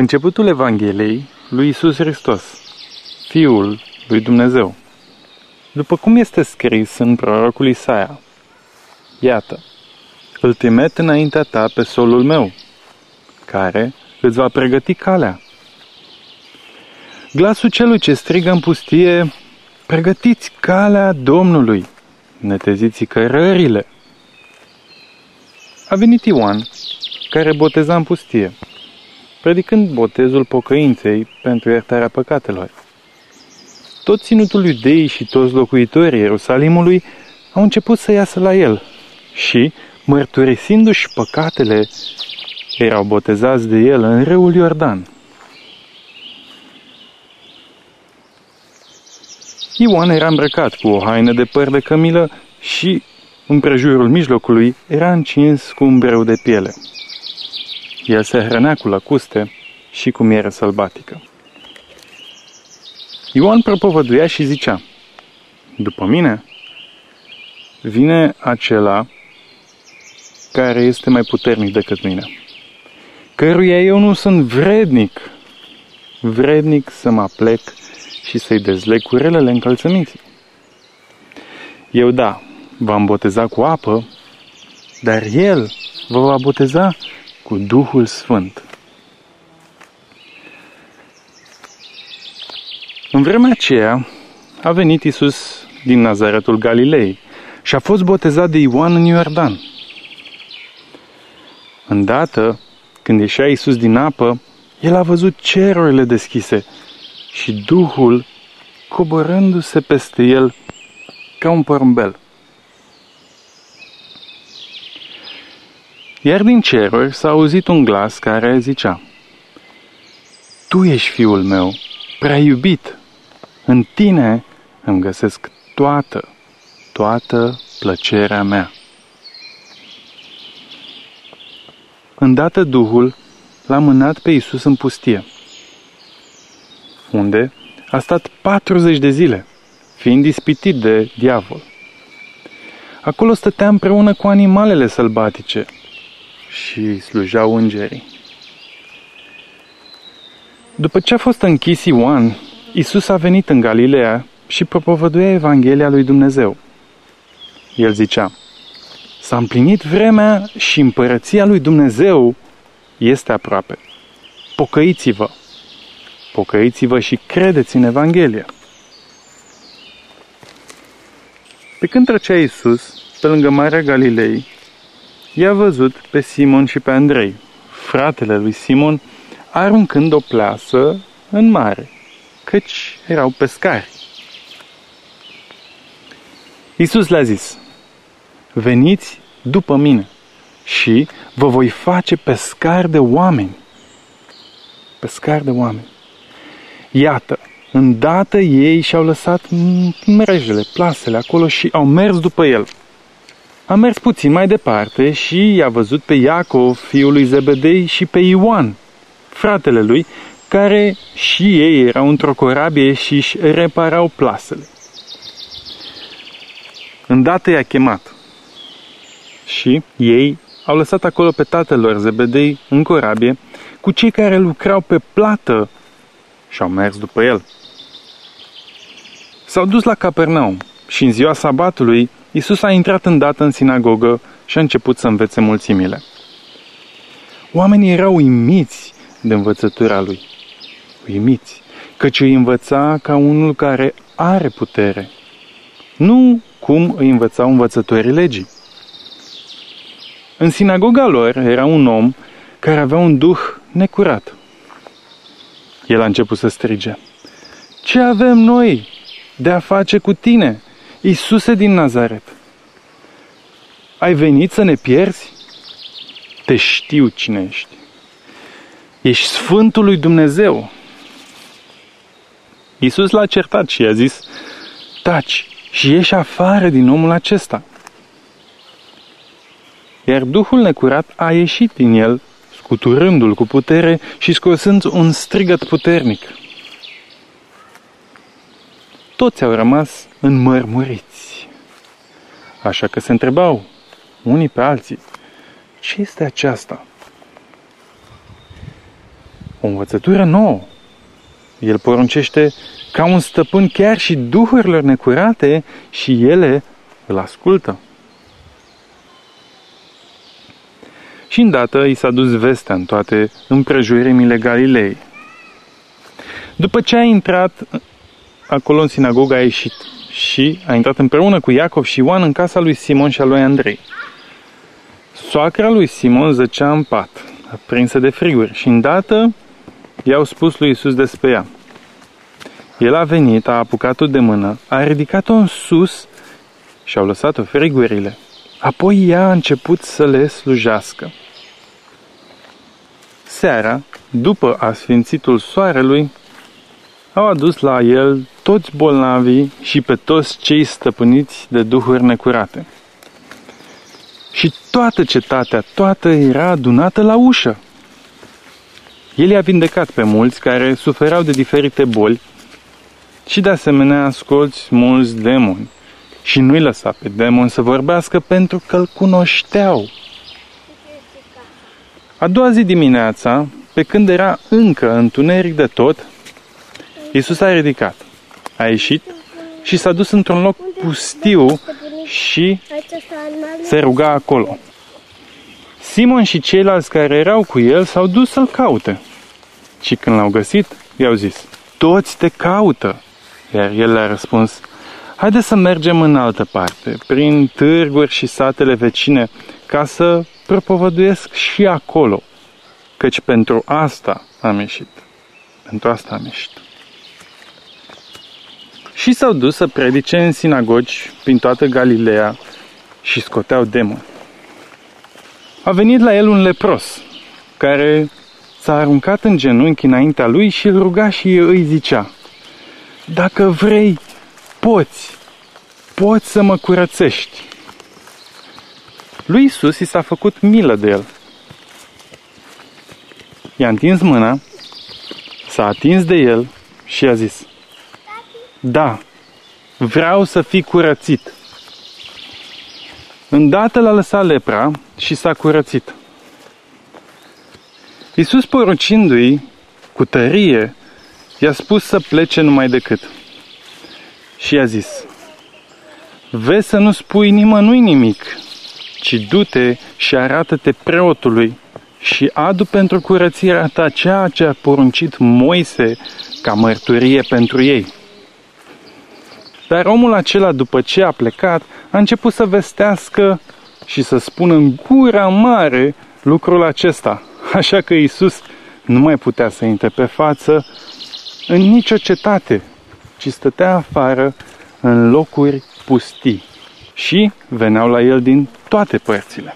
Începutul Evangheliei lui Isus Hristos, Fiul lui Dumnezeu. După cum este scris în prorocul Isaia, Iată, îl trimet înaintea ta pe solul meu, care îți va pregăti calea. Glasul celui ce strigă în pustie, pregătiți calea Domnului, neteziți cărările. A venit Ioan, care boteza în pustie predicând botezul pocăinței pentru iertarea păcatelor. Tot ținutul iudeii și toți locuitorii Ierusalimului au început să iasă la el și, mărturisindu-și păcatele, erau botezați de el în râul Iordan. Ioan era îmbrăcat cu o haină de păr de cămilă și, în prejurul mijlocului, era încins cu un breu de piele. El se hrănea cu lăcuste și cu miere sălbatică. Ioan propovăduia și zicea, După mine vine acela care este mai puternic decât mine, căruia eu nu sunt vrednic, vrednic să mă plec și să-i dezleg curelele încălțăminții. Eu da, v-am boteza cu apă, dar El vă va boteza cu Duhul Sfânt. În vremea aceea a venit Isus din Nazaretul Galilei și a fost botezat de Ioan în Iordan. Îndată, când ieșea Isus din apă, el a văzut cerurile deschise și Duhul coborându-se peste el ca un porumbel. Iar din ceruri s-a auzit un glas care zicea, Tu ești fiul meu, prea iubit, în tine îmi găsesc toată, toată plăcerea mea. Îndată Duhul l-a mânat pe Iisus în pustie, unde a stat 40 de zile, fiind ispitit de diavol. Acolo stătea împreună cu animalele sălbatice și slujeau îngerii. După ce a fost închis Ioan, Isus a venit în Galileea și propovăduia Evanghelia lui Dumnezeu. El zicea, S-a împlinit vremea și împărăția lui Dumnezeu este aproape. Pocăiți-vă! Pocăiți-vă și credeți în Evanghelia. Pe când trecea Isus pe lângă Marea Galilei, i-a văzut pe Simon și pe Andrei, fratele lui Simon, aruncând o plasă în mare, căci erau pescari. Iisus le-a zis, veniți după mine și vă voi face pescari de oameni. Pescari de oameni. Iată, îndată ei și-au lăsat mrejele, plasele acolo și au mers după el. A mers puțin mai departe și i-a văzut pe Iacov, fiul lui Zebedei, și pe Ioan, fratele lui, care și ei erau într-o corabie și își reparau plasele. Îndată i-a chemat și ei au lăsat acolo pe tatăl lor Zebedei în corabie cu cei care lucrau pe plată și au mers după el. S-au dus la Capernaum și în ziua sabatului Isus a intrat îndată în sinagogă și a început să învețe mulțimile. Oamenii erau uimiți de învățătura lui. Uimiți, căci îi învăța ca unul care are putere. Nu cum îi învățau învățătorii legii. În sinagoga lor era un om care avea un duh necurat. El a început să strige. Ce avem noi de a face cu tine, Iisuse din Nazaret, ai venit să ne pierzi? Te știu cine ești. Ești Sfântul lui Dumnezeu. Iisus l-a certat și i-a zis, taci și ieși afară din omul acesta. Iar Duhul necurat a ieșit din el, scuturându-l cu putere și scosând un strigăt puternic toți au rămas înmărmuriți. Așa că se întrebau unii pe alții, ce este aceasta? o învățătură nouă. El poruncește ca un stăpân chiar și duhurilor necurate și ele îl ascultă. Și îndată i s-a dus vestea în toate împrejurimile Galilei. După ce a intrat acolo în sinagogă, a ieșit și a intrat împreună cu Iacov și Ioan în casa lui Simon și a lui Andrei. Soacra lui Simon zăcea în pat, aprinsă de friguri, și îndată i-au spus lui Isus despre ea. El a venit, a apucat-o de mână, a ridicat-o în sus și au lăsat-o frigurile. Apoi ea a început să le slujească. Seara, după asfințitul soarelui, au adus la el toți bolnavii și pe toți cei stăpâniți de duhuri necurate. Și toată cetatea, toată era adunată la ușă. El i-a vindecat pe mulți care suferau de diferite boli și de asemenea asculți mulți demoni și nu-i lăsa pe demon să vorbească pentru că îl cunoșteau. A doua zi dimineața, pe când era încă întuneric de tot, Iisus a ridicat, a ieșit și s-a dus într-un loc pustiu și se ruga acolo. Simon și ceilalți care erau cu el s-au dus să-l caute. Și când l-au găsit, i-au zis, toți te caută. Iar el le-a răspuns, haide să mergem în altă parte, prin târguri și satele vecine, ca să propovăduiesc și acolo, căci pentru asta am ieșit. Pentru asta am ieșit. Și s-au dus să predice în sinagogi prin toată Galileea și scoteau demoni. A venit la el un lepros, care s-a aruncat în genunchi înaintea lui și îl ruga și îi zicea, Dacă vrei, poți, poți să mă curățești. Lui Isus i s-a făcut milă de el. I-a întins mâna, s-a atins de el și a zis, Da, vreau să fii curățit. Îndată l-a lăsat lepra și s-a curățit. Iisus poruncindu-i cu tărie, i-a spus să plece numai decât. Și i-a zis, Vezi să nu spui nimănui nimic, ci du-te și arată-te preotului și adu pentru curățirea ta ceea ce a poruncit Moise ca mărturie pentru ei. Dar omul acela, după ce a plecat, a început să vestească și să spună în gura mare lucrul acesta. Așa că Isus nu mai putea să intre pe față în nicio cetate, ci stătea afară în locuri pustii și veneau la el din toate părțile.